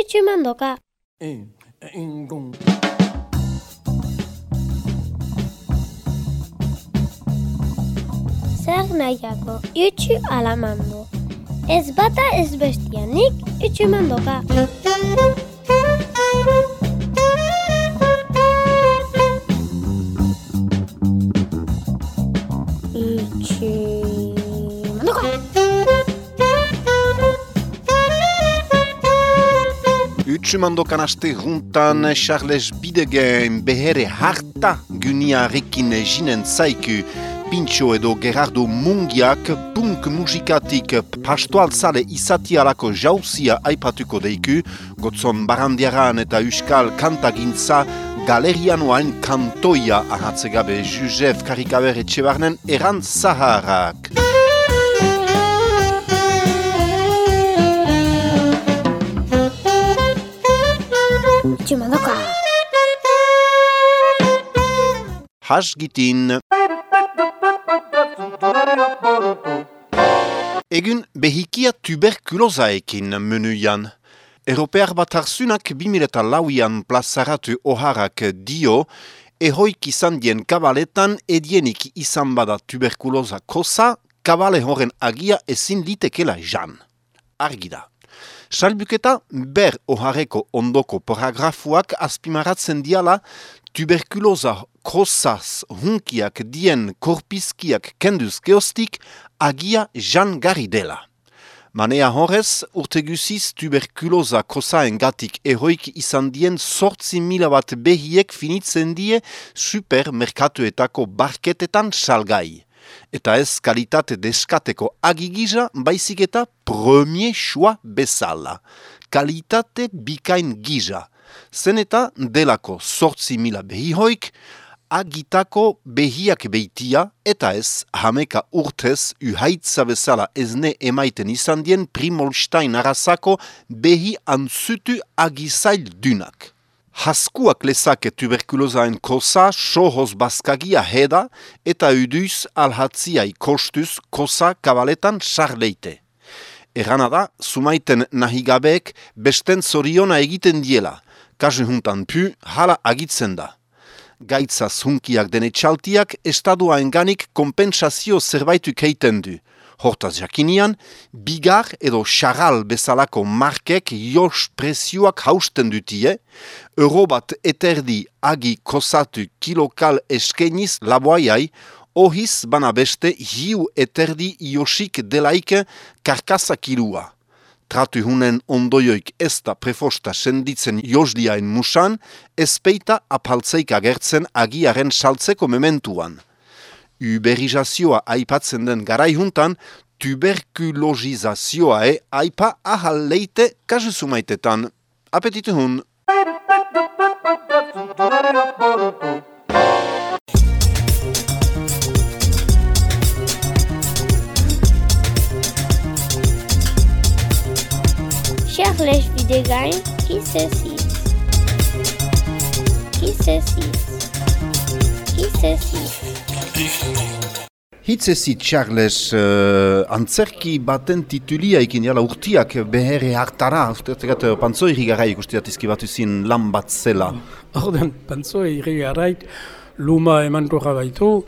itxumandoka. E, engon. Zer nahiako, itxu alamando. Ez bata ez bestianik itxumandoka. Utsumandokan aste juntan Charles Bidegen behere harta guniarekin jinen zaiku Pintxo edo Gerardo Mungiak punk musikatik pastoal zale izatialako jauzia aipatuko deiku, gotzon barandiaran eta euskal kantagintza galerianoain kantoia ahatzegabe Juzef Karikaber etxebarnen eran zaharrak. Itxumandoka. Hasgitin. Egun behikia tuberkulozaekin menuian. Europear bat harsunak 2000 lauian plazaratu oharak dio, ehoik izan dien kabaletan edienik izan bada tuberkuloza kosa, kabale horren agia ezin litekela jan. Argi da. Salbuketa ber ohareko ondoko paragrafuak azpimaratzen diala tuberkuloza kosaz hunkiak dien korpizkiak kenduz geostik agia jan gari dela. Manea horrez, urte guziz tuberkuloza kosaen gatik ehoik izan dien sortzi mila bat behiek finitzen die supermerkatuetako barketetan salgai. Eta ez kalitate deskateko agigija baizik eta premier choix bezala. Kalitate bikain gija. Zen eta delako sortzi mila behihoik, agitako behiak beitia eta ez hameka urtez uhaitza bezala ezne emaiten izan dien Primolstein arazako behi antzutu agizail dunak. Haskuak lezake tuberkulozaen kosa sohoz baskagia heda eta uduz alhatziai kostuz kosa kabaletan sarleite. Erana da, sumaiten nahigabeek besten zoriona egiten diela, kasu juntan pu hala agitzen da gaitza zunkiak dene txaltiak estadua enganik kompensazio zerbaitu keiten du. Hortaz jakinian, bigar edo xaral bezalako markek jos prezioak hausten dutie, euro bat eterdi agi kosatu kilokal eskeniz laboaiai, ohiz bana beste hiu eterdi josik delaike karkasa kilua tratu hunen ondoioik ez da prefosta senditzen josdiain musan, ezpeita apaltzeik agertzen agiaren saltzeko mementuan. Uberizazioa aipatzen den garaihuntan, tuberkulozizazioae aipa ahal leite kasusumaitetan. Apetitu hun! Charles Videgain, qui six Qui six Qui c'est six Hitzezit, Charles, uh, antzerki baten titulia ikin jala urtiak behere hartara, usteatzat pantzoi rigarai ikustiatizki bat uzin lan bat zela. Orden, pantzoi rigarait, luma eman baitu,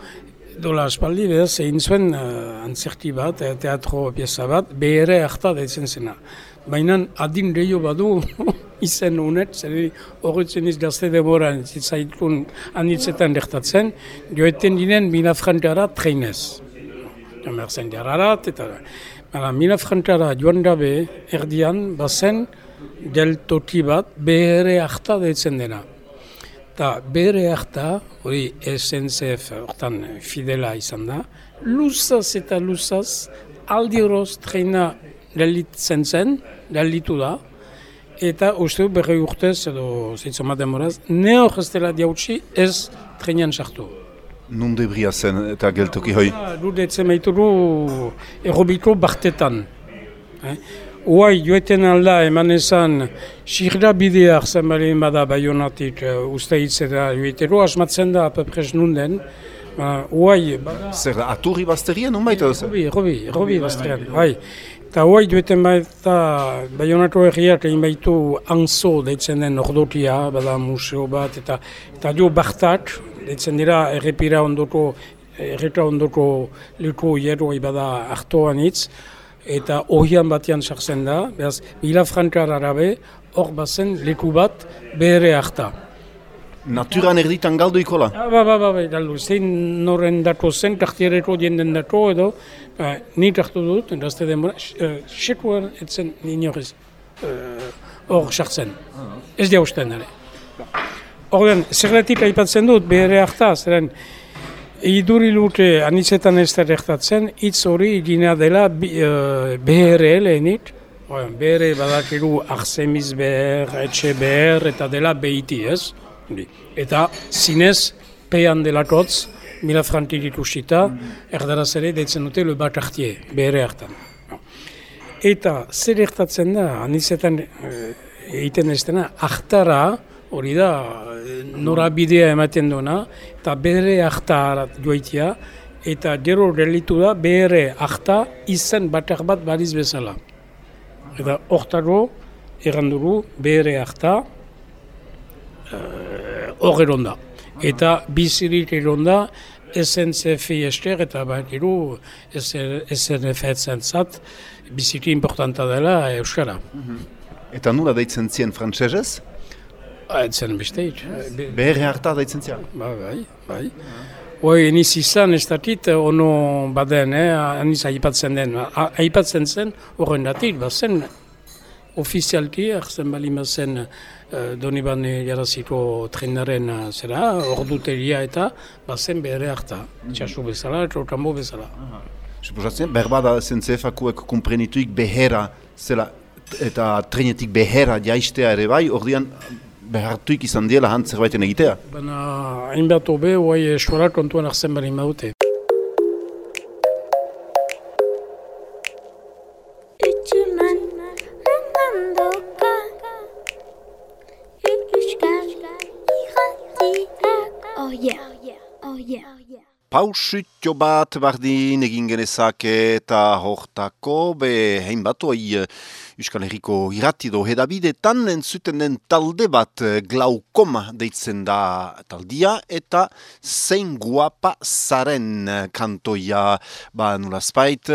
dola aspaldi behaz egin zuen uh, antzerki bat, eh, teatro pieza bat, behere harta da zena. Baina adin deio badu izen honet, zer horretzen iz gazte demoran zitzaitun anitzetan dertatzen, joeten dinen mina frantara treinez. Jomerzen diararat, eta Bara, mina frantara joan gabe erdian, bazen del toti bat behere harta deitzen dena. Eta behere harta, hori SNCF hortan fidela izan da, luzaz eta luzaz aldi horoz treina gelditzen zen, gelditu da, eta uste du berre urtez edo zeitzen bat demoraz, ne hor ez dela diautsi ez treinan sartu. Nunde bria zen eta geltoki hoi? Lude etzen maituru errobiko bartetan. Eh? Uai, joeten alda eman ezan, sirda bideak zen balen bada baionatik uh, uste hitzera joetero, asmatzen da apeprez nunden, Uh, uai, Zer da, aturri bazterien, non baita? Robi, robi, robi bazterian, bai. Eta hoa dueten baita, Bayonako egiak egin baitu anzo deitzen den ordotia, bada museo bat, eta eta jo bartak, deitzen dira errepira ondoko, erreta ondoko leku hierro bada hartoan hitz, eta ohian batean sartzen da, behaz, Bila Frankar arabe, hor bazen leku bat bere harta. Naturan erditan galdu ikola? Ah, ba, ba, ba, ba, galdu, zein noren dako zen, kartiereko jenden dako edo, ba, ni hartu dut, endazte denbora, sekuan etzen inorez hor uh, sartzen. Ez dia usten ere. Horren, zerretik aipatzen dut, bere harta, zeren, iduri lute anitzetan ez da rektatzen, hitz hori gina dela uh, BRE lehenit, Bere badakigu ahzemiz behar, etxe behar, eta dela behiti ez. Eta zinez, pean delakotz, mila frantik ikusita, erdaraz ere deitzen dute le bat hartie, behar hartan. Eta zer ertatzen da, anizetan eh, egiten ez dena, ahtara, hori da, norabidea ematen duena, eta bere ahtara joitia, eta gero relitu da, bere ahta izan batak bat bariz bezala. Eta hortaro, erranduru, bere ahta, hor eronda. Eta bizirik eronda, SNCF ester eta bat iru SNF etzen zat, biziki importanta dela Euskara. Eta nula deitzen zien frantsesez? Etzen besteit. Beherre harta deitzen zien? Ba, bai, bai. Hoi, eniz izan ez dakit, ono baden, eh, eniz aipatzen den. Aipatzen zen, horren datik, bazen, ofizialki, arzen bali mazen, Eh, doni bane jaraziko trenaren eh, zera, orduteria eta bazen bere harta, txasu bezala, txotambo bezala. Suposatzen, berbada zentzefakuek kumprenituik behera zela, eta trenetik behera jaistea ere bai, ordian behartuik izan diela zerbaiten egitea? Baina, hainbat hobe, hoai esuara kontuan arzen bali maute. Pausutio bat bardin egin genezake eta hortako be hein batu hai Euskal Herriko iratido hedabidetan entzuten den talde bat glaukoma deitzen da taldia eta zein guapa zaren kantoia. Ba nulazpait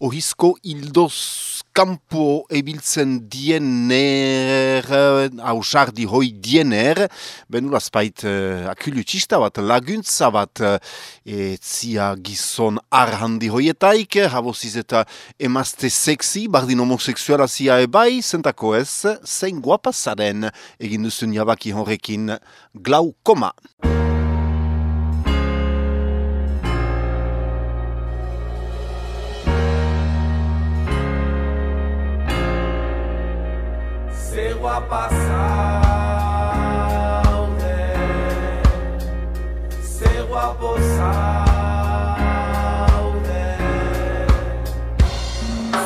ohizko hildoz kampo ebiltzen diener, hausardi hoi diener, benura spait uh, akulu txista bat, laguntza bat, uh, zia gizon arhandi hoietaik, haboziz eta emazte sexy, bardin homoseksuala zia ebai, zentako ez, zein guapazaren egin duzun jabaki horrekin glaukoma. Guapa saude Ze guapo saude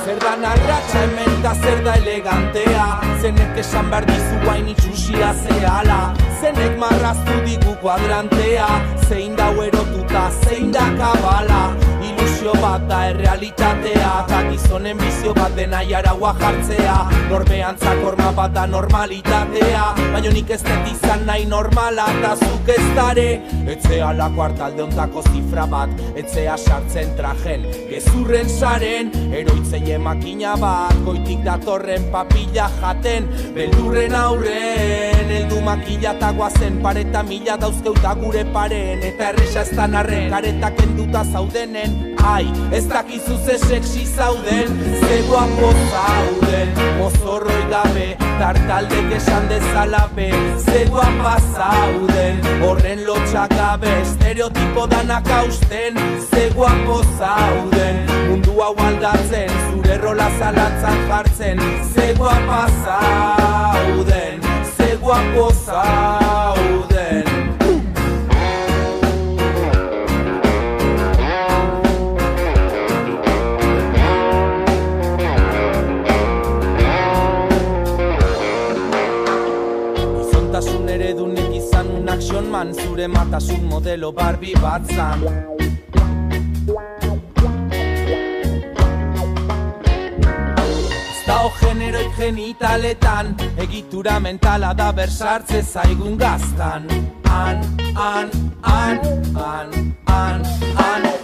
Zer da narratxa hemen da zer da elegantea. Zenek esan behar dizu hain itxusia zehala Zenek marraztu digu kuadrantea. Zein da erotuta, zein da kabala ilusio bat da errealitatea Eta gizonen bizio bat dena jaraua jartzea. Norbean zakorma bat da normalitatea Baina nik ez dut izan nahi normala eta zuk ez dare. Etzea lako hartalde ontako zifra bat Etzea sartzen trajen gezurren saren. Eroitzei emakina bat Goitik datorren papilla jaten Beldurren aurren. Eldu makila eta guazen Pareta mila dauzkeuta gure paren. Eta erresa ez da narren Karetak enduta zaudenen Ai, ez dakizu ze sexy zauden Ze guapo zauden. Mozorroi gabe Tartaldek esan dezalape Ze guapa zauden. Horren lotxak gabe Estereotipo danak hausten Ze guapo zauden. Mundu hau aldatzen Zure rola zalantzan jartzen Ze guapa zauden Ze guapo zauden zure matasun modelo barbi bat zan. Dao generoik genitaletan Egitura mentala da bersartze zaigun gaztan. An, an, an, an, an, an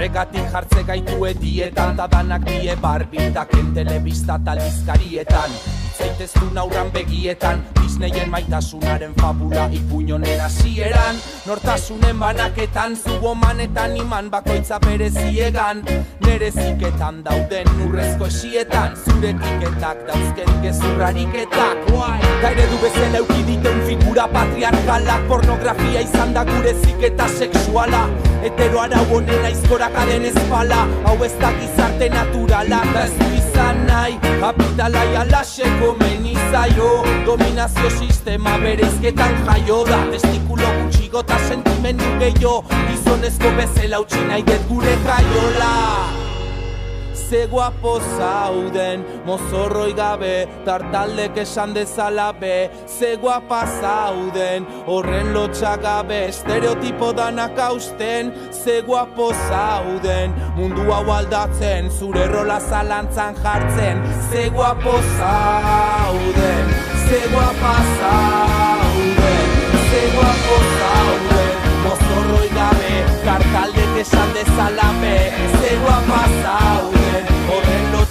Horregatik jartze gaitu edietan Da danak die barbildaken telebista talizkarietan zaitez du naurran begietan Disneyen maitasunaren fabula ipuñonen hasieran. Nortasunen banaketan zubomanetan iman bakoitza bere ziegan Nere ziketan dauden urrezko esietan Zure kiketak dauzken gezurrariketak Ta ere du bezala eukiditen figura patriarkalak Pornografia izan da gure ziketa sexuala. Hetero arau honen aizkorakaren espala Hau ez da gizarte naturala. Da ez izan nahi Kapitala jalaseko meni zaio. Dominazio sistema bereizketan jaio da. Testikulo gutxigo eta sentimendu gehiago. Gizonezko bezala utzi nahi dut gure jaiola ze guapo zauden. Mozorroi gabe, tartaldek esan dezala be Ze guapa zauden, horren lotxak gabe Estereotipo danak hausten, ze guapo Mundu hau aldatzen, zure rola zalantzan jartzen. Ze guapo zauden, ze guapa zauden Ze mozorroi gabe Kartaldek esan dezala be, ze guapa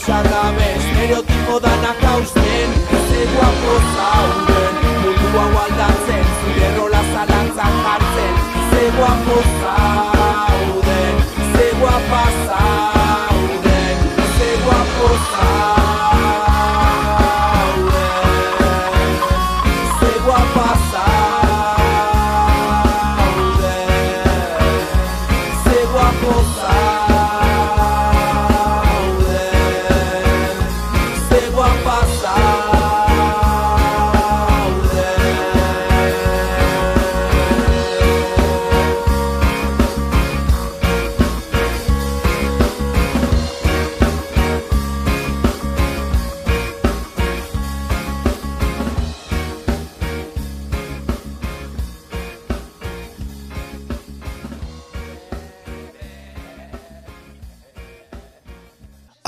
txarrabe Estereotipo danak hausten. Ze guapo zauden Mundu hau aldatzen Zure rola zalantzak jartzen. Ze guapo zauden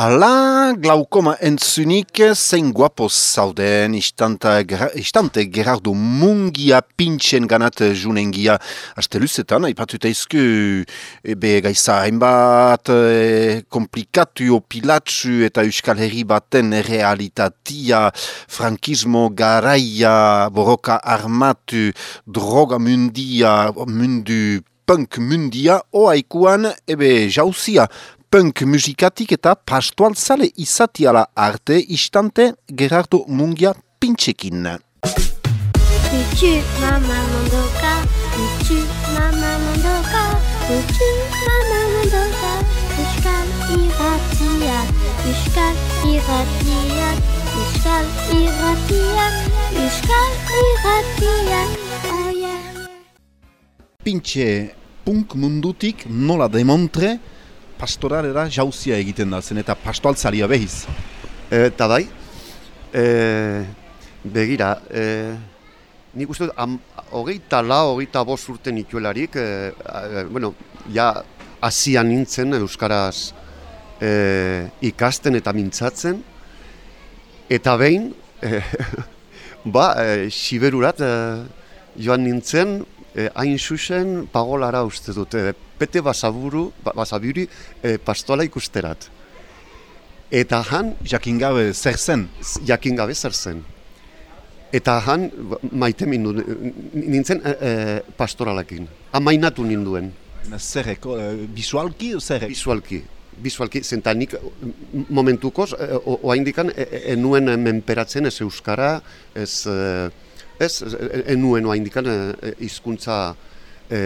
Ala glaukoma entzunik zein guapo zauden. Istanta, gera, istante Gerardo Mungia pintxen ganat junengia. Aste luzetan, aipatuta izku ebe gaisa hainbat e, komplikatu opilatsu eta euskal herri baten realitatia frankismo garaia borroka armatu droga mundia mundu punk mundia oaikuan ebe jauzia punk musikatik eta pastoaltzale izatiala arte istante Gerardo Mungia pintxekin. Tutu mama mondoka, tutu mama mondoka, mama mondoka. Euskal. Oh. Pintxe punk mundutik nola demontre pastoralera jauzia egiten da zen eta pastoaltzalia behiz. Eta bai, e, begira, e, nik uste dut, hogeita la, hogeita bost urte nituelarik, e, e, bueno, ja, hasian nintzen Euskaraz e, ikasten eta mintzatzen, eta behin, e, ba, e, siberurat e, joan nintzen, e, hain zuzen pagolara uste dut, e, pete basaburu, ba- basaburi e, pastola ikusterat. Eta han, Jakin gabe zer zen, jakin gabe zer zen. Eta han ba, maite mindu, nintzen e, e, pastoralakin. Amainatu ninduen, zerrek, eh, bisualki zerrek? bisualki. Bisualki, zenta nik momentukoz, e, o- oaindikan, e, e, enuen menperatzen ez euskara, ez, e, ez, e- enuen oaindikan e, e, hizkuntza e, e,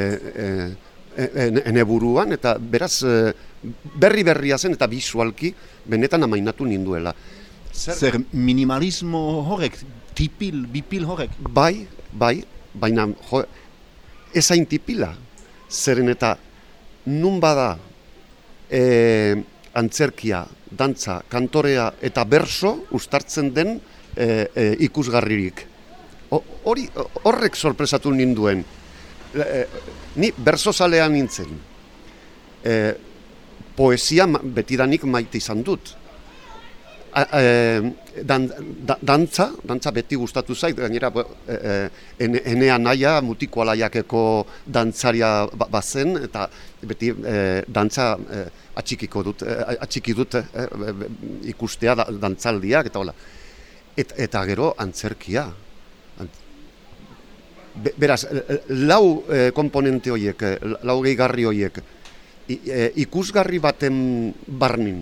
e, ene buruan, eta beraz e, berri berria zen eta bisualki benetan amainatu ninduela. Zer minimalismo horrek, tipil, bipil horrek? Bai, bai, baina jo, ez hain tipila. Zeren eta nun bada e, antzerkia, dantza, kantorea eta berso ustartzen den e, e, ikusgarririk. Hori horrek sorpresatu ninduen. E, ni berso zalean nintzen. E, poesia betidanik maite izan dut. a- e, dan, da, dantza, dantza beti gustatu zait, gainera e, e, ene, enea naia mutiko alaiakeko dantzaria ba, bazen, eta beti e, dantza e, atxikiko dut, e, atxiki dut e, e, e, ikustea da, dantzaldiak, eta hola. Et, eta gero antzerkia. Be, beraz, lau e, komponente horiek, e, lau gehigarri horiek, e, ikusgarri baten barnin,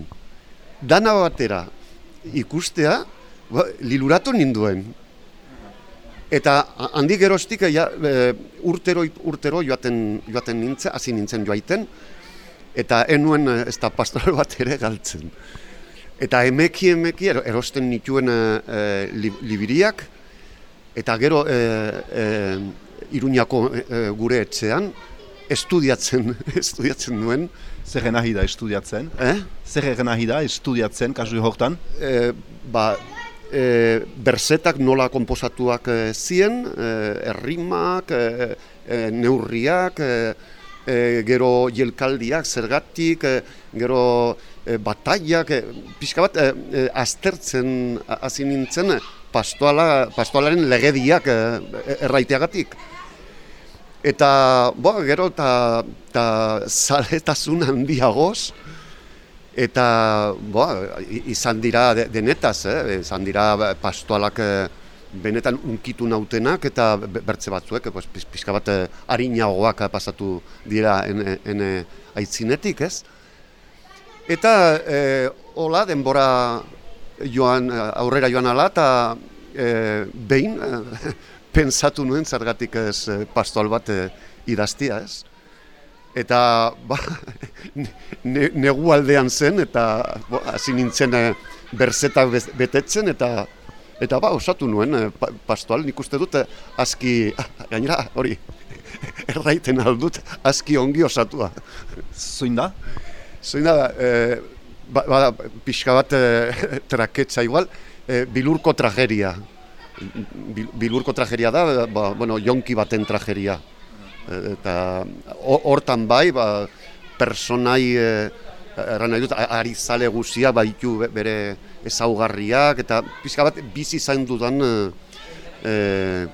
dana batera ikustea, ba, liluratu ninduen. Eta ha- handik geroztik ja, e, urtero, urtero joaten, joaten nintzen, hasi nintzen joaiten, eta enuen ez da pastoral bat ere galtzen. Eta emeki emeki ero- erosten nituen e, li- libiriak, eta gero e, e, Iruñako e, gure etxean, estudiatzen, estudiatzen nuen, Zer nahi da estudiatzen? eh? Zer nahi da estudiatzen kasu hortan? e, ba, e, bersetak nola konposatuak e, ziren, e, errimak, e, e, neurriak, e, e, gero jelkaldiak, zergatik, e, gero e, bataiak, e, pixka bat e, aztertzen ha- hasi nintzen pastoala, pastoalaren legediak e, erraiteagatik. Eta, bo, gero, eta ta zaletasun handiagoz, Eta, boa, i- izan dira de- denetaz, eh? izan dira pastoalak eh, benetan unkitu nautenak eta be- bertze batzuek, pues, piz- pixka bat eh, harinagoak pasatu dira ene, ene aitzinetik, ez? Eta, eh, hola, denbora joan, eh, aurrera joan ala, eta eh, behin eh, pensatu nuen zergatik ez eh, pastoal bat eh, idaztia, ez? eta ba, ne, negu aldean zen eta hasi nintzen e, berzetak betetzen eta eta ba osatu nuen e, pa, pastoal nik uste dut e, aski gainera hori erraiten aldut aski ongi osatua. Zoin da? Zein da, e, ba, ba, pixka bat e, traketza igual, e, bilurko trageria. Bil, bilurko trageria da, ba, bueno, jonki baten trageria. E, eta ho- hortan bai, ba, personai, e, erran nahi dut, ari zale guzia baitu be- bere ezaugarriak, eta pixka bat bizi zain dudan e,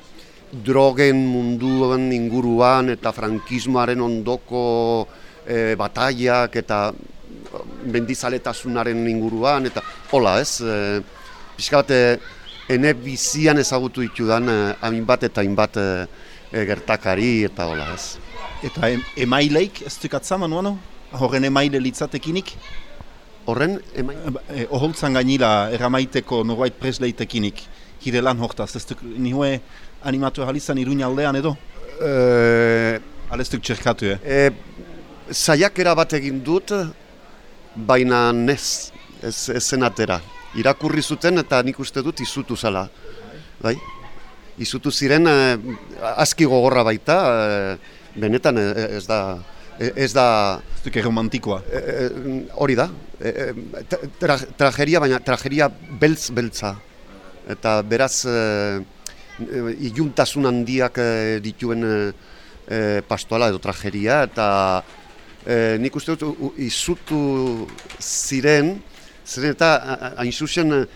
drogen munduan inguruan eta frankismoaren ondoko e, bataiak eta mendizaletasunaren inguruan eta hola ez, e, pixka bat e, ene bizian ezagutu ditudan e, hainbat eta hainbat e, e, gertakari eta hola ez. Eta em, emaileik ez dukatza manuano? Horren emaile litzatekinik? Horren, emain, E, oholtzan gainila eramaiteko norbait presleitekinik. Hire lan hortaz, ez duk nihue animatu ahalizan iruña aldean edo? e, duk txerkatu, eh? E, saiakera bat egin dut, baina nez, ez, ez zen atera. Irakurri zuten eta nik uste dut izutu zala. Bai? Izutu ziren e, aski gogorra baita, e, benetan e, ez da, ez da Ez romantikoa. e, e, hori da, e, tra, trageria, baina trageria beltz-beltza. Eta beraz, iluntasun handiak dituen pastoala edo trageria, eta e, nik uste dut izutu ziren, ziren eta hain zuzen e,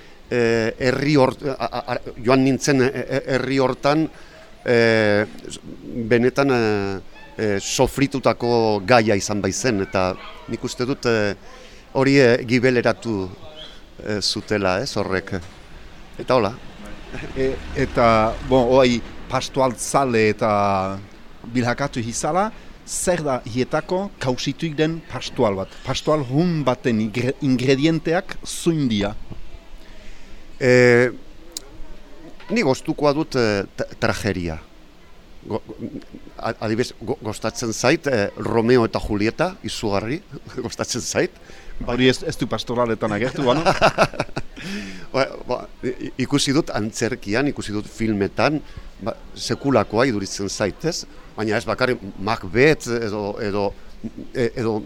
herri a- joan nintzen e- e- herri hortan e, benetan e, e, sofritutako gaia izan baizen, eta nik uste dut e, hori e, gibeleratu e, zutela, ez horrek. Eta hola. E, eta, bon, oai, pastoaltzale eta bilhakatu hizala, zer da hietako kausituik den pastoal bat? Pastoal hun baten ingre- ingredienteak zuin dia. E, ni goztukoa dut e, tra- trageria. Go, adibidez, go, gostatzen zait e, Romeo eta Julieta, izugarri, gostatzen zait. Hori ez, ez du pastoraletan agertu, bano? Ba, ba, ikusi dut antzerkian, ikusi dut filmetan, ba, sekulakoa iduritzen zaitez, baina ez bakarrik Macbeth edo, edo, edo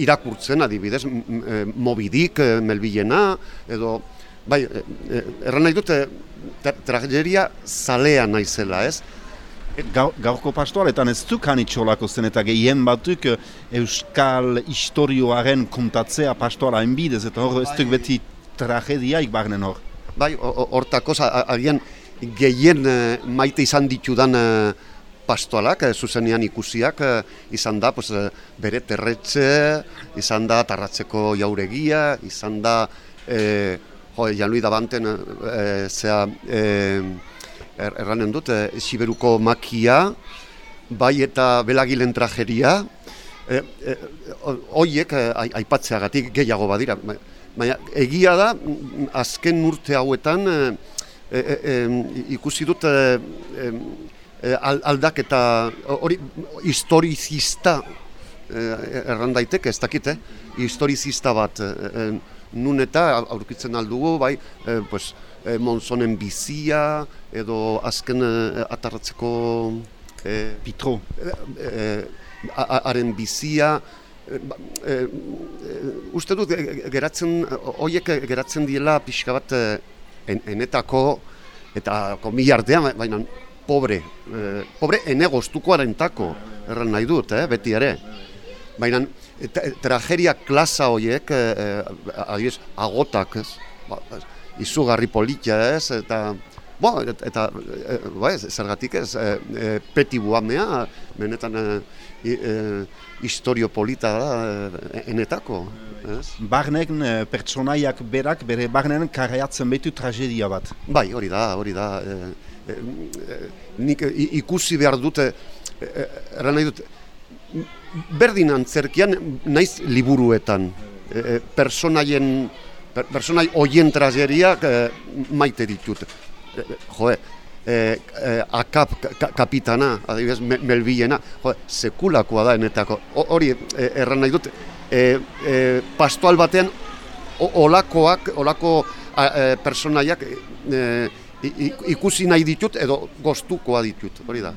irakurtzen adibidez, m- m- e, Moby Dick, e, Melbilena, edo, bai, e, e, erran nahi dut, e, tra tragedia zalea naizela, ez? Gau, gaurko pastoaletan ez du kanitxolako zen eta gehien batuk eh, euskal historioaren kontatzea pastoala enbidez eta hor ez duk beti tragediaik barnen hor. Bai, hortako, agian gehien eh, maite izan ditudan eh, pastoalak, eh, zuzenean ikusiak, eh, izan da pues, eh, bere terretxe, izan da tarratzeko jauregia, izan da, eh, jo, Jan da banten, eh, zea, eh, er, erranen dut, eh, Siberuko makia, bai eta belagilen trajeria, hoiek eh, ai- aipatzeagatik gehiago badira. Ba- Baina egia da, azken urte hauetan eh, eh, em, ikusi dut al- aldaketa hori historizista eh, erran daiteke, ez dakit, eh? historizista bat eh, eh, nun eta aurkitzen aldugu, bai, eh, pues, eh, Monzonen bizia edo azken eh, atarratzeko eh, Pitro. eh, haren bizia, eh, eh, eh, uste dut eh, geratzen, hoiek geratzen diela pixka bat eh, en, enetako eta komilartean, baina pobre, eh, pobre enegoztukoarentako, erran nahi dut, eh, beti ere. Baina tra- tragedia klasa horiek, eh, eh, adibidez, agotak, ez? Ba, izugarri politia, ez? Eta, bo, eta, eh, ba, ez, zergatik ez, eh, eh, peti buamea, benetan eh, i- eh, historio polita da, eh, enetako, ez? Barnen eh, pertsonaiak berak bere barnen karaiatzen betu tragedia bat. Bai, hori da, hori da. E, e, e, nik i- ikusi behar dute, e, e, erran nahi dut, berdin antzerkian, naiz liburuetan, personaien, per, personai hoien tragediak e, maite ditut. Joe, e, e, akap ka, kapitana, adibidez, me, melbilena, joe, sekulakoa da enetako. Hori, e, erran nahi dut, e, e, pastoal batean o- olakoak, olako e, personaiak e, ikusi nahi ditut edo gostukoa ditut, hori da.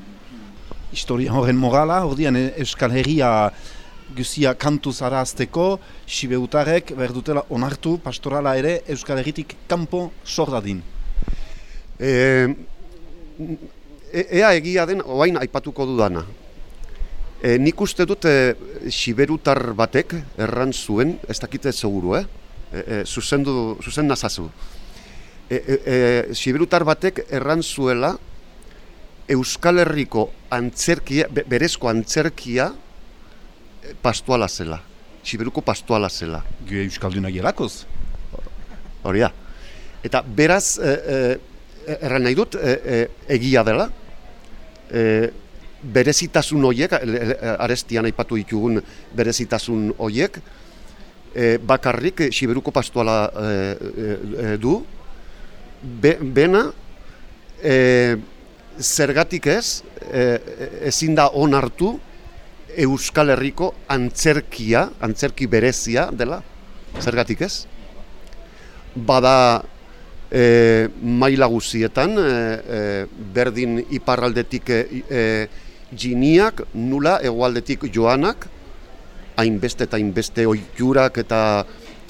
Historia horren morala, ordian eh, Euskal Herria guzia kantuz arazteko, Sibeutarek berdutela onartu pastorala ere Euskal Herritik kanpo sordadin. E, e- ea egia den, oain aipatuko dudana. E, nik uste dut e, siberutar batek erran zuen, ez dakite seguru, eh? E, e, zuzendu, zuzen nazazu. E, e, e, siberutar batek erran zuela Euskal Herriko antzerkia, be- berezko antzerkia e, pastuala zela. Siberuko pastuala zela. Gu Euskalduna gelakoz. Hori da. Eta beraz, e, e, erran nahi dut, e, e, egia dela, e, berezitasun horiek, e, arestian aipatu ditugun berezitasun horiek, e, bakarrik Siberuko pastuala e, e, du, be, bena, e, zergatik ez, e, ezin da onartu Euskal Herriko antzerkia, antzerki berezia dela, zergatik ez? bada e, maila guzietan, e, e, berdin iparraldetik e, e, jiniak, nula egualdetik joanak, hainbeste eta hainbeste oiturak eta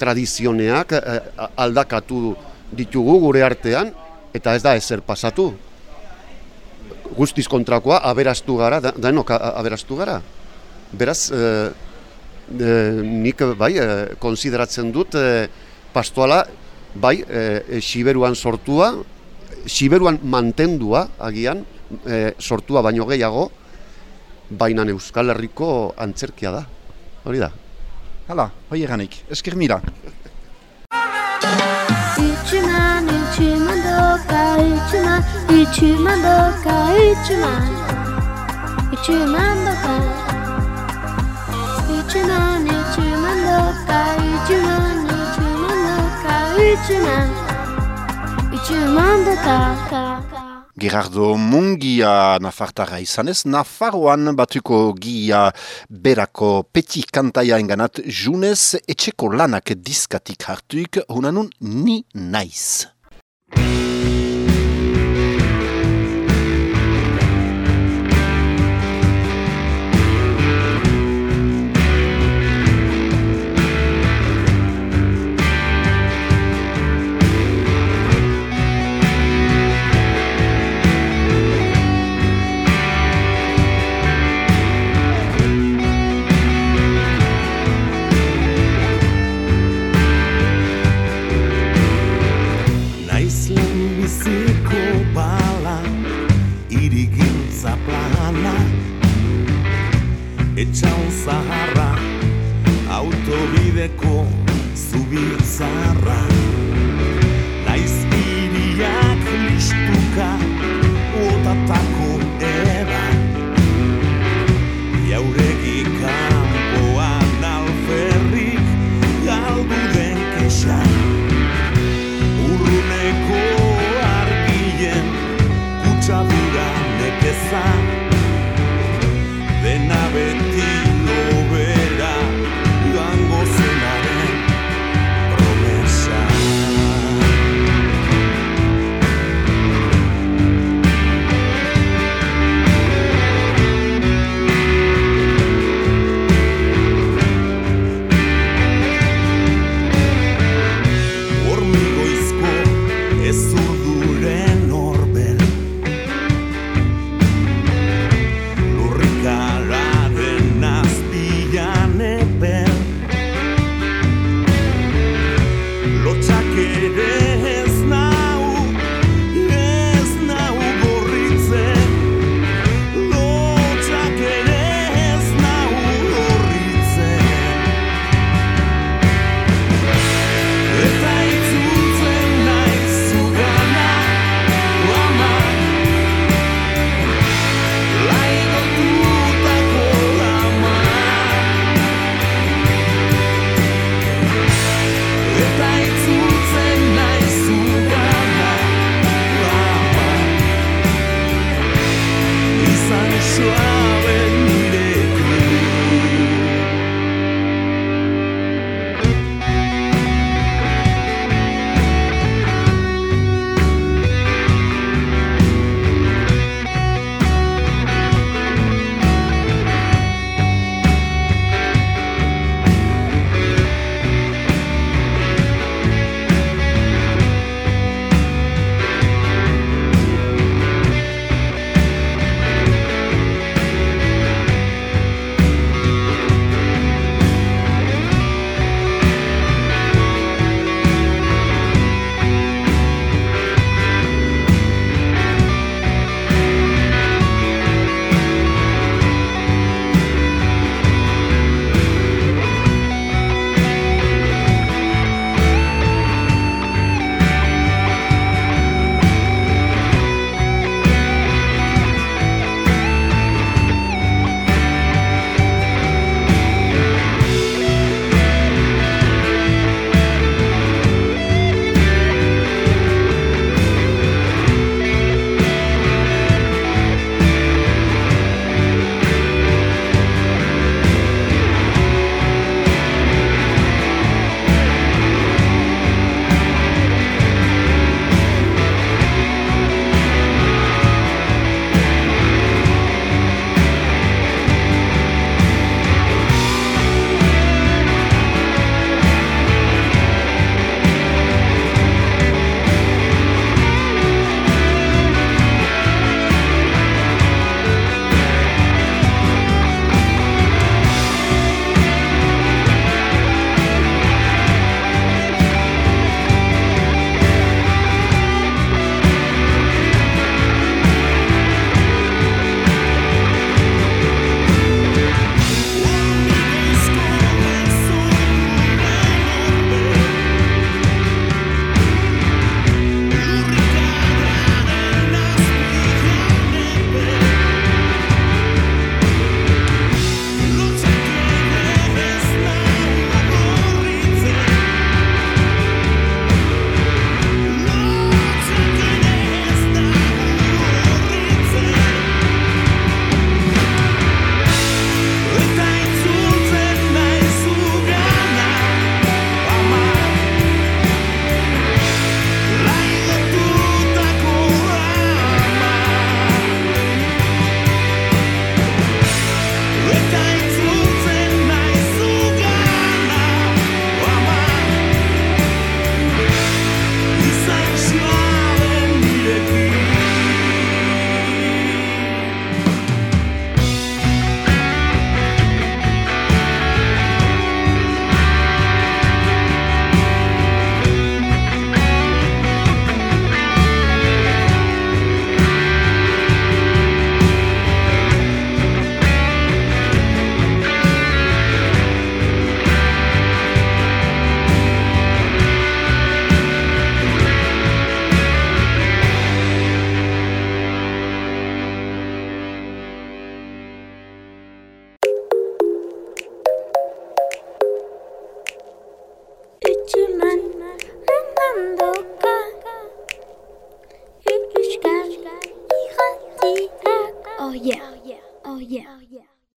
tradizioneak e, aldakatu ditugu gure artean, eta ez da ezer pasatu. Guztiz kontrakoa, aberastu gara, denok aberastu gara. Beraz, e, e, nik bai, e, konsideratzen dut e, pastoala bai, e, Siberuan sortua, Siberuan mantendua agian, e, sortua baino gehiago, baina Euskal Herriko antzerkia da. Hori da. Hala, hoi eranik, esker mira. Ichiman, Ichiman Doka, Ichiman, Ichiman Doka, Ichiman, Ichiman Doka, Ichiman, Ichiman Doka, Ichiman, Ichiman Doka, Ichiman, Ichiman Doka. Gerardo Mungia Nafartara izanez, Nafarroan batuko gia berako peti kantaia enganat junez etxeko lanak diskatik hartuik hunanun ni naiz.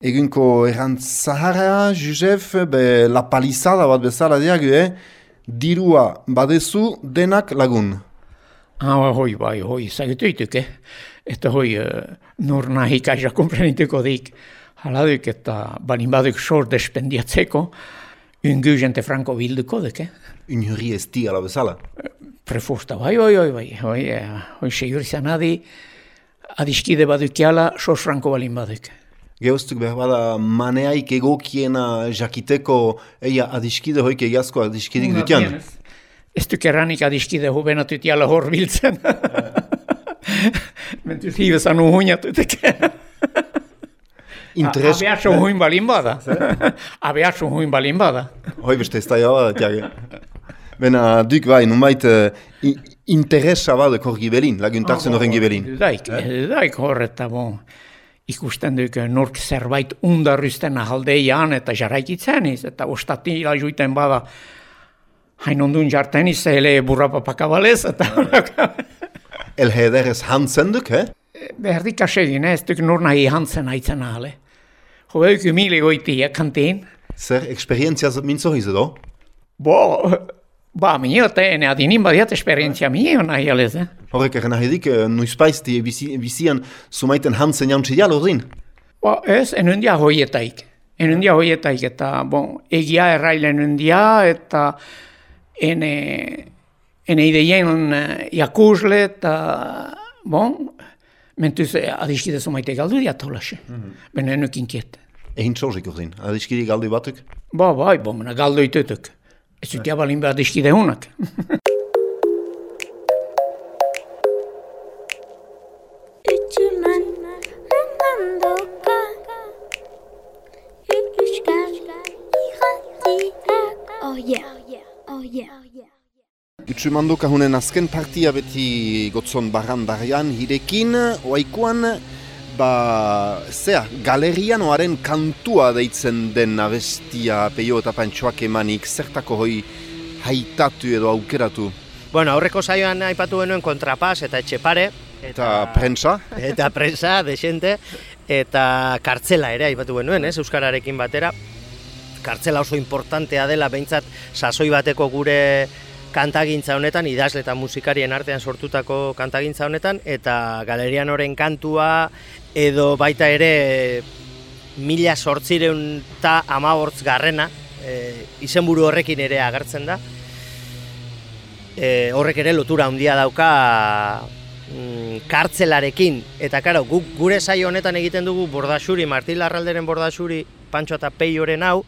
Egunko errantz zaharra, Josef, be, la palizada bat bezala diagu, eh? Dirua badezu denak lagun. Ah, hoi, bai, hoi, zagutuituk, eh? Eta hoi, uh, nor nahi kaisa komprenituko dik. Haladuk eta balin baduk sor despendiatzeko, ungu jente franko bilduko duk, eh? Unhuri ez digala bezala. Prefosta, bai, bai, bai, bai, hoi, eh, hoi segur izan adi, adiskide badukiala, sos franko balin. Geoztuk behar bada maneaik egokiena jakiteko eia adiskide hoik egiazko adiskidik dutian. Ez duk erranik adiskide hubenatutiala hor biltzen. Mentuz hibezan uhuinatutek. Interes... Abeaso uhuin balin bada. Abeaso uhuin balin bada. Hoi beste ez da jaua, tiage. Bena, duk bai, numait uh, interesa bat ekor gibelin, laguntartzen horren gibelin. Daik, daik hor bon. Ikusten duk nork zerbait undarrizten ahaldeian eta jarraikitzen iz, eta ostatila juiten bada hain ondun jarten iz, hele burrapapaka balez, eta El hederez hantzen duk, eh? Berdik asegin, ez duk nor nahi hantzen haitzen ahale. Jo, euk mili goiti, kantin. Zer, eksperientzia mintzo hizu do? Bo, ba, miniote, ene adinin badiat esperientzia minio nahi alez, eh? Horrek eren ahedik, nuizpaizti bizi, bizian sumaiten hantzen jantzi jalo ordin. Ba, ez, enundia hoietaik. Enundia hoietaik, eta, bon, egia errailen enundia, eta ene, ene ideien jakusle, eta, bon, mentuz adiskide sumaite galdu diatolase. Mm -hmm. Bene enuk inkiet. Egin txorzik ordin, adiskidi galdu batuk? Ba, bai, bo, mena galdu itutuk. Ez dut jabalin behar mandoka Ykköskään irratiak, oh yeah, oh yeah. Utsumandoka hunen azken partia beti gotzon barran-barrian hirekin, oaikuan, ba, zea, galerian oaren kantua deitzen den abestia peio eta pantxoak emanik, zertako hoi haitatu edo aukeratu. Bueno, aurreko saioan aipatu genuen kontrapas eta etxepare. Eta prentsa? Eta prensa, desente, eta kartzela ere aipatu genuen, ez, Euskararekin batera. Kartzela oso importantea dela, behintzat sasoi bateko gure kantagintza honetan, idazle eta musikarien artean sortutako kantagintza honetan, eta galerian oren kantua, edo baita ere mila sortzireun eta amabortz garrena, e, izenburu horrekin ere agertzen da. E, horrek ere lotura handia dauka mm, kartzelarekin. Eta karo, guk gure saio honetan egiten dugu bordasuri, Martin Larralderen bordasuri, Pantxo eta Peioren hau,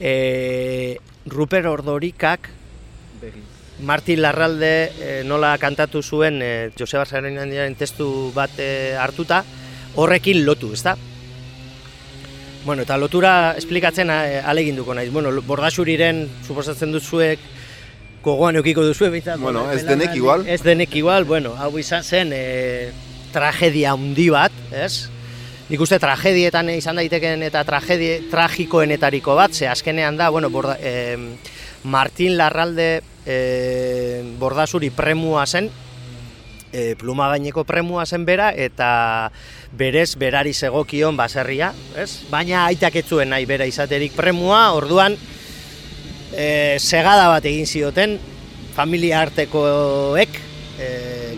e, Ruper Ordorikak, Martin Larralde e, nola kantatu zuen e, Joseba Zarenandiaren testu bat e, hartuta, horrekin lotu, ezta? Bueno, eta lotura esplikatzen e, aleginduko naiz. Bueno, bordasuriren suposatzen duzuek gogoan eukiko duzu bintzat. Bueno, ez denek igual. Ez denek igual, bueno, hau izan zen e, tragedia handi bat, ez? Nik uste tragedietan izan daiteken eta tragedie tragikoenetariko bat, ze azkenean da, bueno, borda, e, Martin Larralde e, bordasuri premua zen, e, pluma gaineko premua zen bera, eta berez berari segokion baserria, ez? Baina aitak ez zuen nahi bera izaterik premua, orduan e, segada bat egin zioten, familia artekoek, e,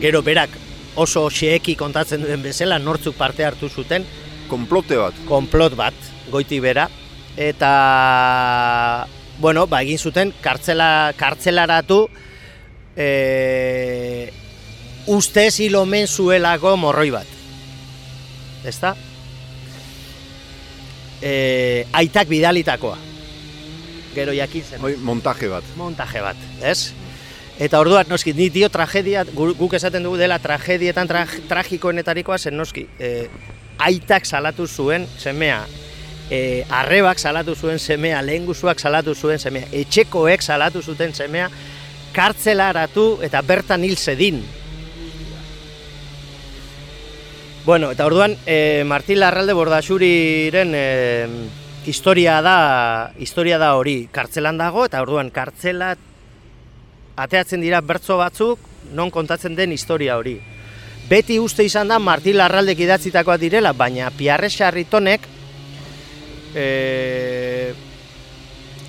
gero berak oso xeeki kontatzen duen bezala, nortzuk parte hartu zuten. Komplote bat. Konplot bat, goiti bera. Eta, bueno, ba, egin zuten, kartzela, kartzelaratu, e, ustez hilomen zuelako morroi bat. Ezta? E, aitak bidalitakoa. Gero jakin zen. Hoi, montaje bat. Montaje bat, ez? Eta orduan, noski, ni dio tragedia, gu- guk esaten dugu dela tragedietan tra, tragikoenetarikoa zen noski. E, aitak salatu zuen semea, e, arrebak salatu zuen semea, lehenguzuak salatu zuen semea, etxekoek salatu zuten semea, kartzelaratu eta bertan hil zedin. Bueno, eta orduan, e, Martin Larralde Bordasuriren e, historia da, historia da hori, kartzelan dago, eta orduan kartzela ateatzen dira bertso batzuk non kontatzen den historia hori. beti uste izan da Martin Larraldek idatzitakoa direla, baina Piarre Sarritonek e,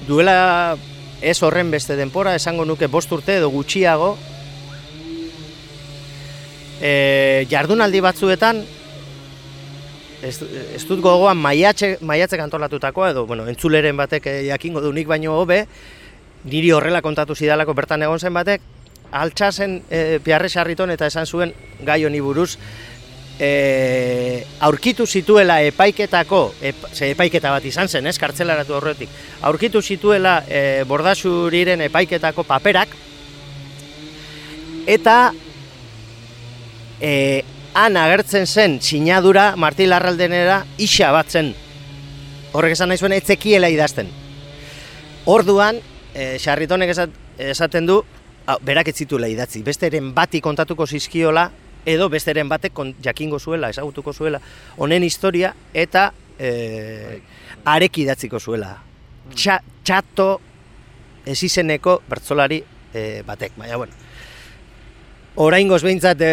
duela ez horren beste denpora, esango nuke bost urte edo gutxiago, e, jardunaldi batzuetan, ez, ez dut gogoan maiatxe, maiatzek antolatutakoa, edo bueno, entzuleren batek eh, jakingo du nik baino hobe, niri horrela kontatu zidalako bertan egon zen batek, altxasen e, piarre eta esan zuen gai honi buruz, e, aurkitu zituela epaiketako, ep, ze epaiketa bat izan zen, ez, kartzelaratu horretik, aurkitu zituela e, bordasuriren epaiketako paperak, eta e, han agertzen zen sinadura Marti Larraldenera isa bat zen. Horrek esan nahi zuen etzekiela idazten. Orduan, e, Xarritonek esaten du, berak ez zituela idatzi, besteren bati kontatuko zizkiola, edo besteren batek jakingo zuela, ezagutuko zuela, honen historia, eta e, arek idatziko zuela. Txa, txato ez izeneko bertzolari e, batek, baina, bueno, Oraingoz behintzat e,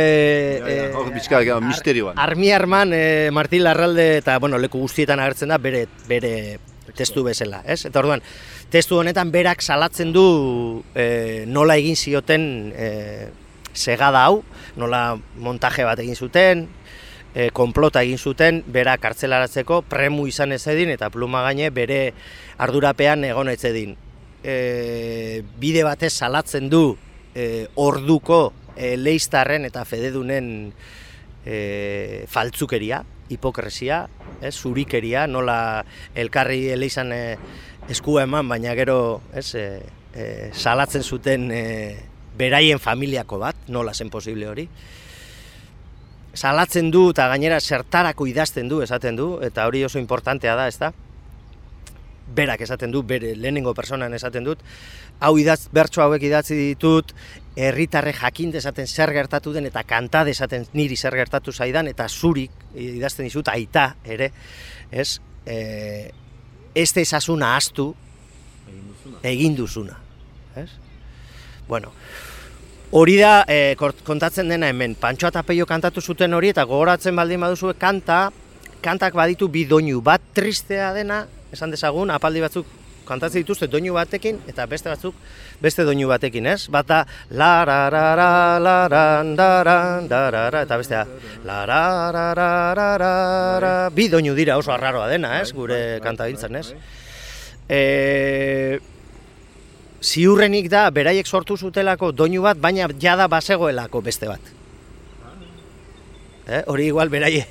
e, misterioan. Armi Arman e, Martin Larralde eta bueno, leku guztietan agertzen da bere bere testu bezala, ez? Eta orduan, testu honetan berak salatzen du e, nola egin zioten e, segada hau, nola montaje bat egin zuten, e, konplota egin zuten, berak kartzelaratzeko premu izan ez edin eta pluma gaine bere ardurapean egon ez edin. E, bide batez salatzen du e, orduko e, leistarren eta fededunen e, faltzukeria, hipokresia, ez, zurikeria, nola elkarri eleizan e, eskua eman, baina gero ez, e, salatzen zuten beraien familiako bat, nola zen posible hori. Salatzen du eta gainera zertarako idazten du, esaten du, eta hori oso importantea da, ez da? berak esaten du, bere lehenengo personan esaten dut, hau idatz, bertso hauek idatzi ditut, herritarre jakin desaten zer gertatu den eta kanta desaten niri zer gertatu zaidan eta zurik idazten dizut aita ere, ez? E, ez ezasuna astu egin duzuna, ez? Bueno, hori da e, kontatzen dena hemen, Pantxo eta Peio kantatu zuten hori eta gogoratzen baldin baduzu kanta, kantak baditu bi doinu bat tristea dena esan dezagun, apaldi batzuk kantatzen dituzte doinu batekin, eta beste batzuk beste doinu batekin, ez? Bata, la ra ra ra la ran da eta bestea, la ra ra ra ra ra ra bi doinu dira oso arraroa dena, ez? Gure kanta gintzen, ez? E, ziurrenik da, beraiek sortu zutelako doinu bat, baina jada basegoelako beste bat. Eh? Hori igual beraiek,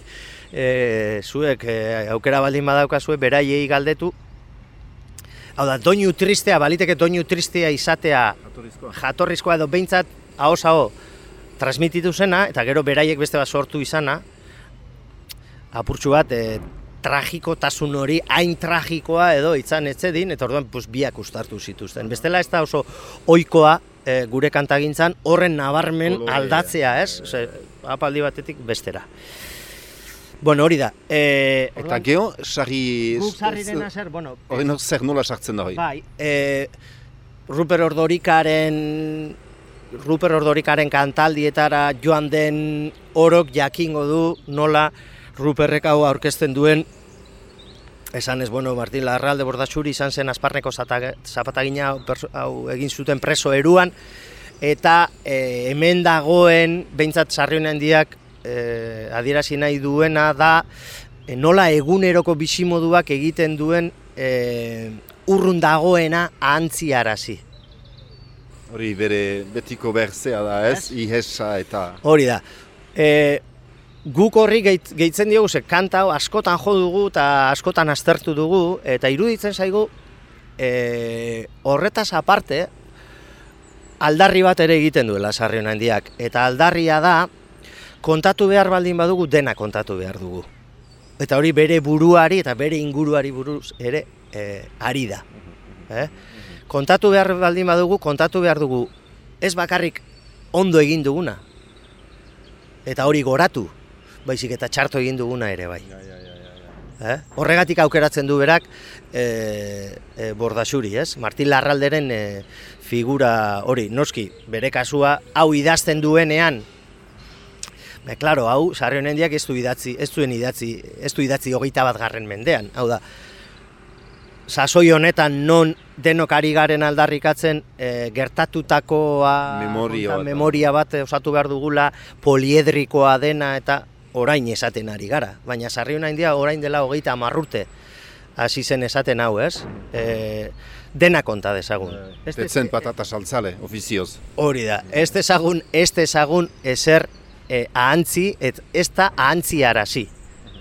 e, zuek e, aukera baldin badaukazue beraiei galdetu Hau da, doinu tristea, baliteke doinu tristea izatea jatorrizkoa, edo behintzat ahos aho transmititu zena, eta gero beraiek beste bat sortu izana, apurtxu bat, e, tragiko tasun hori, hain tragikoa edo itzan etzedin, eta orduan pues, biak ustartu zituzten. Bestela ez da oso oikoa e, gure kantagintzan horren nabarmen aldatzea, ez? Ose, apaldi batetik bestera. Bueno, hori da. E, Eta geho, sarri... Guk sarri dena zer, bueno... Hori zer nola sartzen da hori? Bai, e, Ruper Ordorikaren... Ruper Ordorikaren kantaldietara joan den orok jakingo du nola Ruperrek hau aurkezten duen Esan ez, bueno, Martin Larralde Bordasuri izan zen azparneko zapatagina hau egin zuten preso eruan eta e, hemen dagoen, behintzat sarri honen diak, eh, adierazi nahi duena da eh, nola eguneroko bizimoduak egiten duen eh, urrun dagoena antziarazi. Hori bere betiko berzea da ez, ihesa eta... Hori da. E, guk horri gehitzen diogu, ze kanta askotan jo dugu eta askotan aztertu dugu, eta iruditzen zaigu e, horretaz aparte, aldarri bat ere egiten duela sarri honen diak. Eta aldarria da, kontatu behar baldin badugu, dena kontatu behar dugu. Eta hori bere buruari eta bere inguruari buruz ere e, ari da. Eh? Kontatu behar baldin badugu, kontatu behar dugu ez bakarrik ondo egin duguna. Eta hori goratu, baizik eta txarto egin duguna ere bai. Eh? Horregatik aukeratzen du berak e, e, bordasuri, ez? Martin Larralderen e, figura hori, noski, bere kasua hau idazten duenean E, claro, hau, sarri honen diak ez du idatzi, ez duen idatzi, ez du idatzi hogeita bat garren mendean. Hau da, sasoi honetan non denok ari garen aldarrikatzen e, gertatutakoa Memoria bat. memoria bat osatu behar dugula poliedrikoa dena eta orain esaten ari gara. Baina sarri honen dia orain dela hogeita amarrurte hasi zen esaten hau, ez? E, dena konta dezagun. Ez Ez zen patata saltzale, ofizioz. Hori da, ez dezagun, ez dezagun ezer e, ahantzi, et, ez da ahantzi arazi.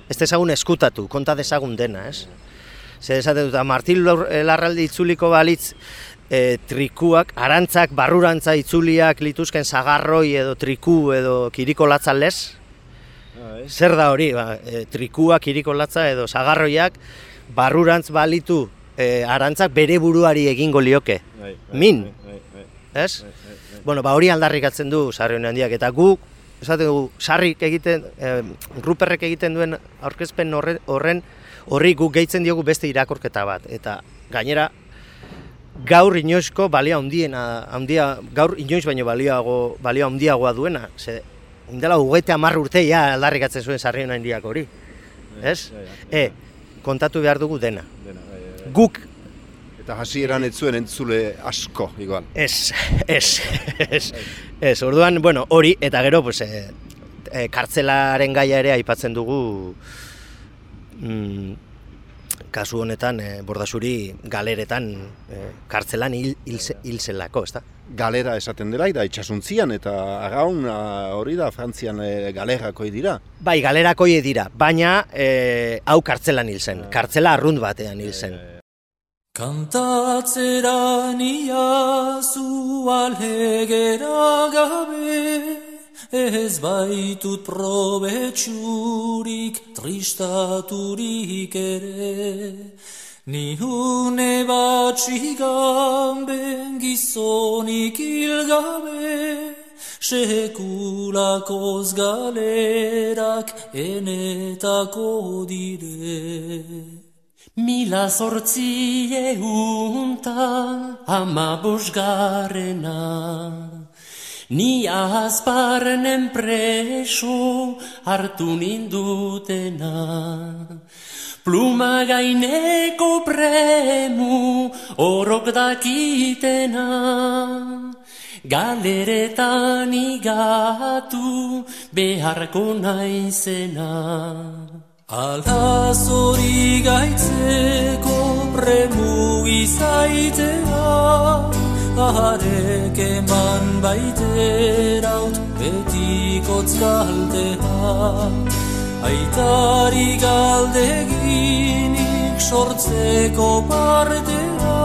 Ez dezagun eskutatu, konta dezagun dena, ez? Zer esate dut, Martin eh, Larraldi itzuliko balitz e, trikuak, arantzak, barrurantza itzuliak lituzken zagarroi edo triku edo kiriko latza lez? Zer da hori, ba, e, trikuak, kiriko latza edo zagarroiak, barrurantz balitu e, arantzak bere buruari egingo lioke. Min, ez? Bueno, ba hori aldarrikatzen du sarri honen handiak. Eta guk esate dugu sarrik egiten eh, Ruperrek egiten duen aurkezpen horre, horren horri guk gehitzen diogu beste irakorketa bat. Eta gainera gaur inoizko balia handiena handia gaur inoiz baino baliago balia handiagoa duena. Ze indela hogeita hamar urte ja aldarrikatzen zuen sarri handiak hori ez? E, kontatu behar dugu dena. Guk Eta hasieran ez zuen entzule asko, igual. Ez, ez, ez, ez, orduan, bueno, hori, eta gero, pues, e, e, kartzelaren gaia ere aipatzen dugu, mm, kasu honetan, e, bordasuri galeretan, e, kartzelan hil, hil, ze- hil zelako, ezta? Galera esaten dela, da itxasuntzian, eta agaun a, hori da, Frantzian e, galerako dira. Bai, galerako dira, baina e, hau kartzelan hil zen, kartzela arrunt batean hil zen. Kantatzera niazu alhegera gabe Ez baitut probetxurik tristaturik ere. Ni une batxigan gizonik hilgabe Sekulakoz galerak enetako dire. Mila zortzi eunta ama Ni azparnen preso hartu nindutena. Pluma gaineko premu orok dakitena. Galeretan igatu beharko naizena. Ala zori gaitzeko premu izaitea Arek eman baiteraut betikotz kaltea Aitari galdeginik sortzeko partea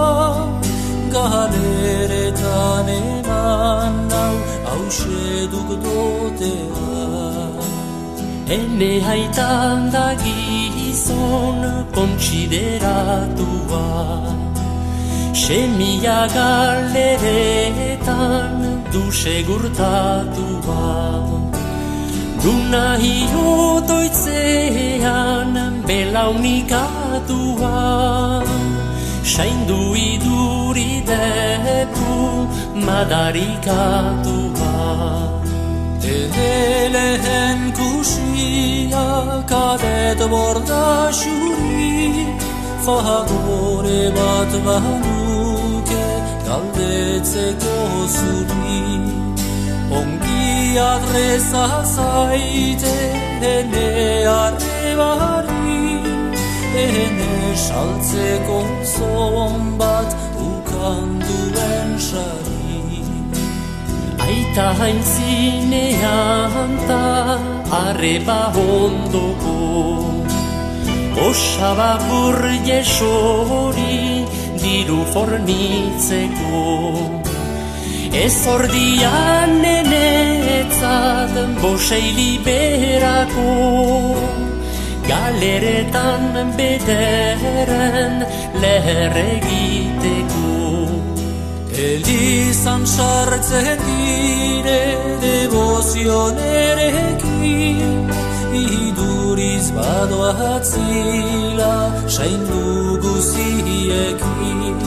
Galeretan eman nau hauseduk dotea. Ene haitan da gizon kontsideratua Semia galeretan du segurtatua Duna hio doitzean belaunikatua Saindu iduri depu madarikatua Lehen kusia kadet borda xuri Fagore bat banuke galdetzeko zuri Ongi adresa zaite ene arrebari Ene saltzeko zon bat ukanduen sari. Aita hain zinean ta arreba ondoko Osaba burje sori diru fornitzeko. Ez ordian nenetzat bosei liberako. Galeretan bederen leher egiteko. Elizan sartzen dire devozionerekin Iduriz badoatzila saindu guziekin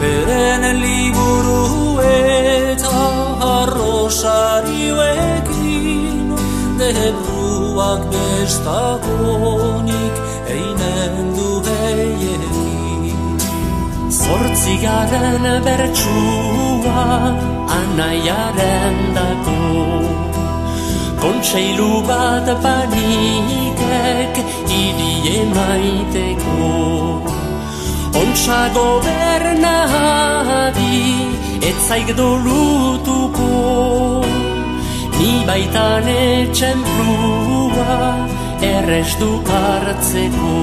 Beren liburu eta arrosarioekin bertsuak bestagonik einen du heiekin. Zortzigaren bertsua anaiaren dago Kontseilu bat panikek idie maiteko Ontsa gobernadi etzaik dolutuko Ni baitan etxemplua errez du hartzeko.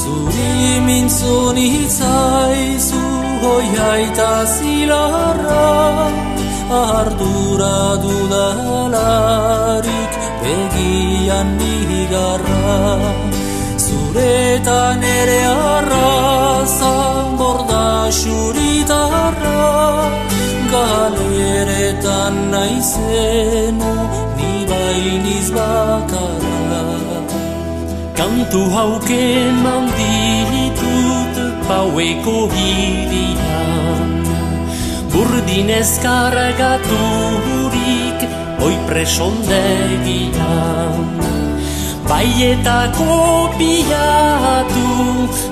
Zuri mintzun itzaizu hoiaita zilarra Ardura dudalarik begian nigarra. Zuretan ere arraza borda xuritarra. Galeretan naizenu ni bainiz bakarra. Kantu hauke manditut paueko hirian Burdinez kargaturik oi presondegian Bai eta kopiatu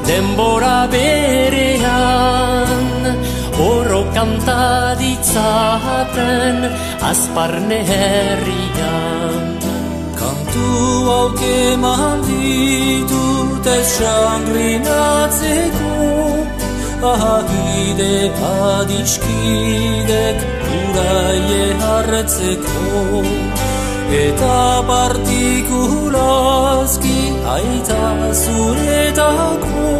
denbora berean Oro kantaditzaten azparne herrian Kantu hauke manditut ez sangrinatzeko Ahide adiskidek uraie hartzeko. Eta partikulazki aita zuretako.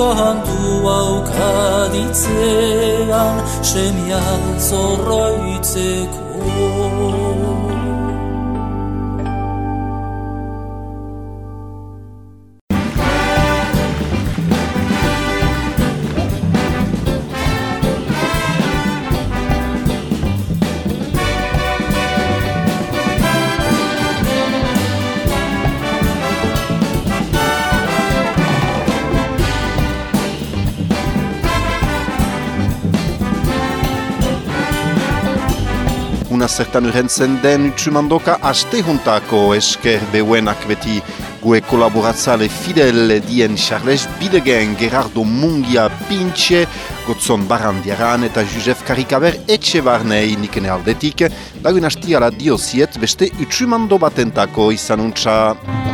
Kantu haukaditzean semia zorroitzeko zertan urrentzen den utsumandoka aste juntako esker beuenak beti gue kolaboratzale fidel dien Charles Bidegen, Gerardo Mungia Pintxe, Gotzon Barandiaran eta Josef Karikaber etxe barnei nikene aldetik, lagun hastiala dioziet beste utsumando batentako izanuntza.